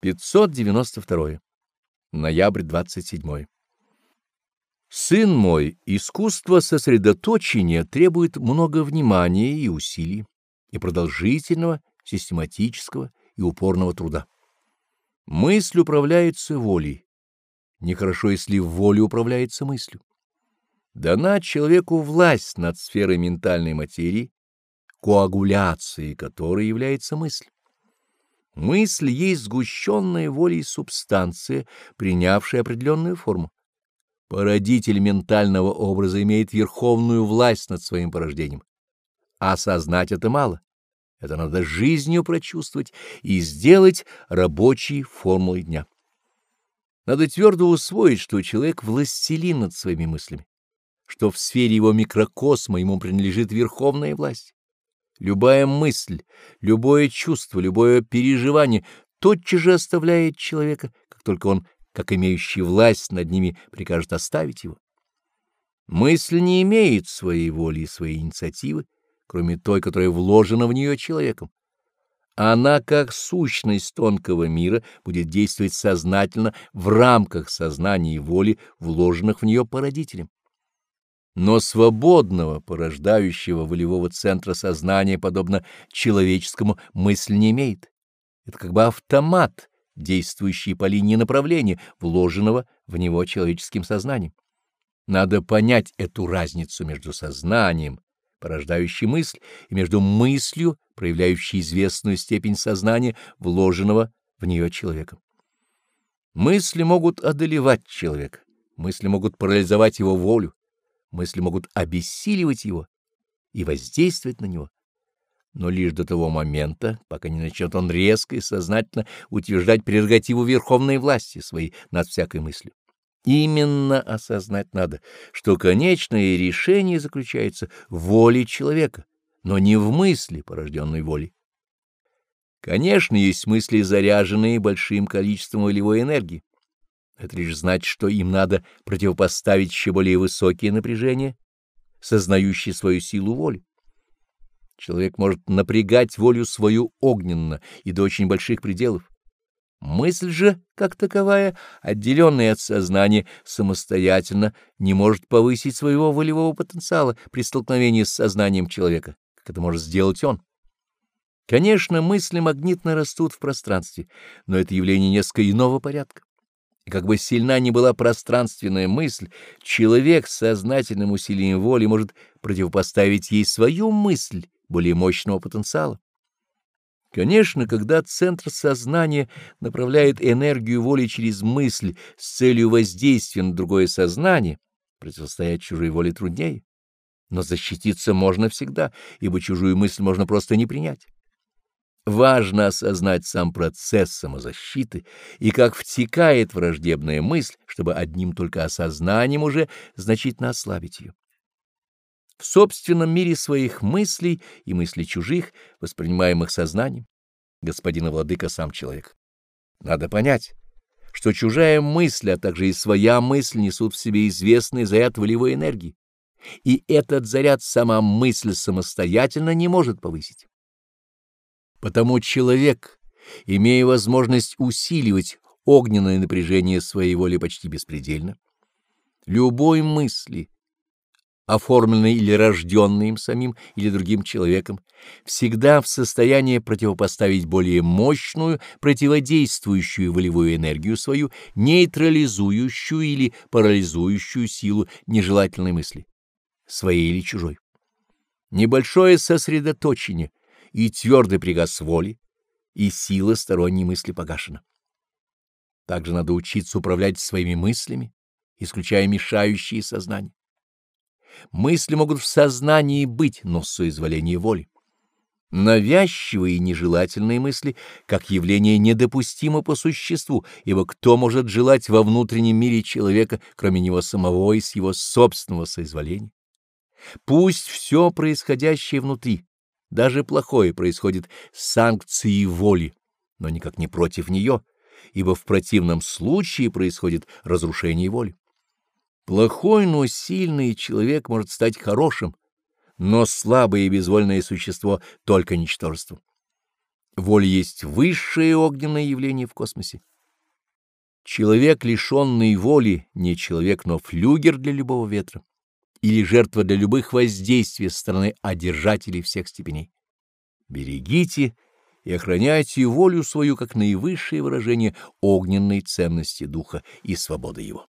592. Ноябрь 27. Сын мой, искусство сосредоточения требует много внимания и усилий, и продолжительного, систематического и упорного труда. Мысль управляется волей. Нехорошо, если воля управляется мыслью. Дана человеку власть над сферой ментальной материи, коагуляцией которой является мысль. Мысль есть сгущенная волей субстанция, принявшая определенную форму. Породитель ментального образа имеет верховную власть над своим порождением. Осознать это мало. Это надо жизнью прочувствовать и сделать рабочей формулой дня. Надо твердо усвоить, что человек властелин над своими мыслями, что в сфере его микрокосма ему принадлежит верховная власть. Любая мысль, любое чувство, любое переживание тотчас же оставляет человека, как только он, как имеющий власть над ними, прикажет оставить его. Мысль не имеет своей воли и своей инициативы, кроме той, которая вложена в нее человеком. Она, как сущность тонкого мира, будет действовать сознательно в рамках сознания и воли, вложенных в нее породителем но свободного, порождающего волевого центра сознания, подобно человеческому, мысль не имеет. Это как бы автомат, действующий по линии направления, вложенного в него человеческим сознанием. Надо понять эту разницу между сознанием, порождающей мысль, и между мыслью, проявляющей известную степень сознания, вложенного в нее человеком. Мысли могут одолевать человека, мысли могут парализовать его волю, мысли могут обессиливать его и воздействовать на него, но лишь до того момента, пока не начнет он резко и сознательно утверждать прерогативу верховной власти своей над всякой мыслью. Именно осознать надо, что конечное решение заключается в воле человека, но не в мысли, порожденной волей. Конечно, есть мысли, заряженные большим количеством волевой энергии. Это лишь значит, что им надо противопоставить еще более высокие напряжения, сознающие свою силу воли. Человек может напрягать волю свою огненно и до очень больших пределов. Мысль же, как таковая, отделенная от сознания, самостоятельно не может повысить своего волевого потенциала при столкновении с сознанием человека, как это может сделать он. Конечно, мысли магнитно растут в пространстве, но это явление несколько иного порядка. И как бы сильна ни была пространственная мысль, человек с сознательным усилием воли может противопоставить ей свою мысль более мощного потенциала. Конечно, когда центр сознания направляет энергию воли через мысль с целью воздействия на другое сознание, противостоять чужой воле труднее. Но защититься можно всегда, ибо чужую мысль можно просто не принять. Важно осознать сам процесс самозащиты и как втекает враждебная мысль, чтобы одним только осознанием уже значительно ослабить ее. В собственном мире своих мыслей и мыслей чужих, воспринимаемых сознанием, господина владыка сам человек. Надо понять, что чужая мысль, а также и своя мысль несут в себе известный заряд волевой энергии, и этот заряд сама мысль самостоятельно не может повысить. Потому человек, имея возможность усиливать огненное напряжение своей воли почти беспредельно, любой мысли, оформленной или рожденной им самим или другим человеком, всегда в состоянии противопоставить более мощную, противодействующую волевую энергию свою, нейтрализующую или парализующую силу нежелательной мысли, своей или чужой. Небольшое сосредоточение, и твердый приказ воли, и сила сторонней мысли погашена. Также надо учиться управлять своими мыслями, исключая мешающие сознание. Мысли могут в сознании быть, но с соизволения воли. Навязчивые и нежелательные мысли, как явление, недопустимо по существу, ибо кто может желать во внутреннем мире человека, кроме него самого и с его собственного соизволения? Пусть все происходящее внутри даже плохое происходит с санкцией воли, но никак не против нее, ибо в противном случае происходит разрушение воли. Плохой, но сильный человек может стать хорошим, но слабое и безвольное существо — только ничтожеством. Воля есть высшее огненное явление в космосе. Человек, лишенный воли, не человек, но флюгер для любого ветра или жертва для любых воздействий со стороны одержателей всех степеней. Берегите и охраняйте волю свою как наивысшее выражение огненной ценности духа и свободы его.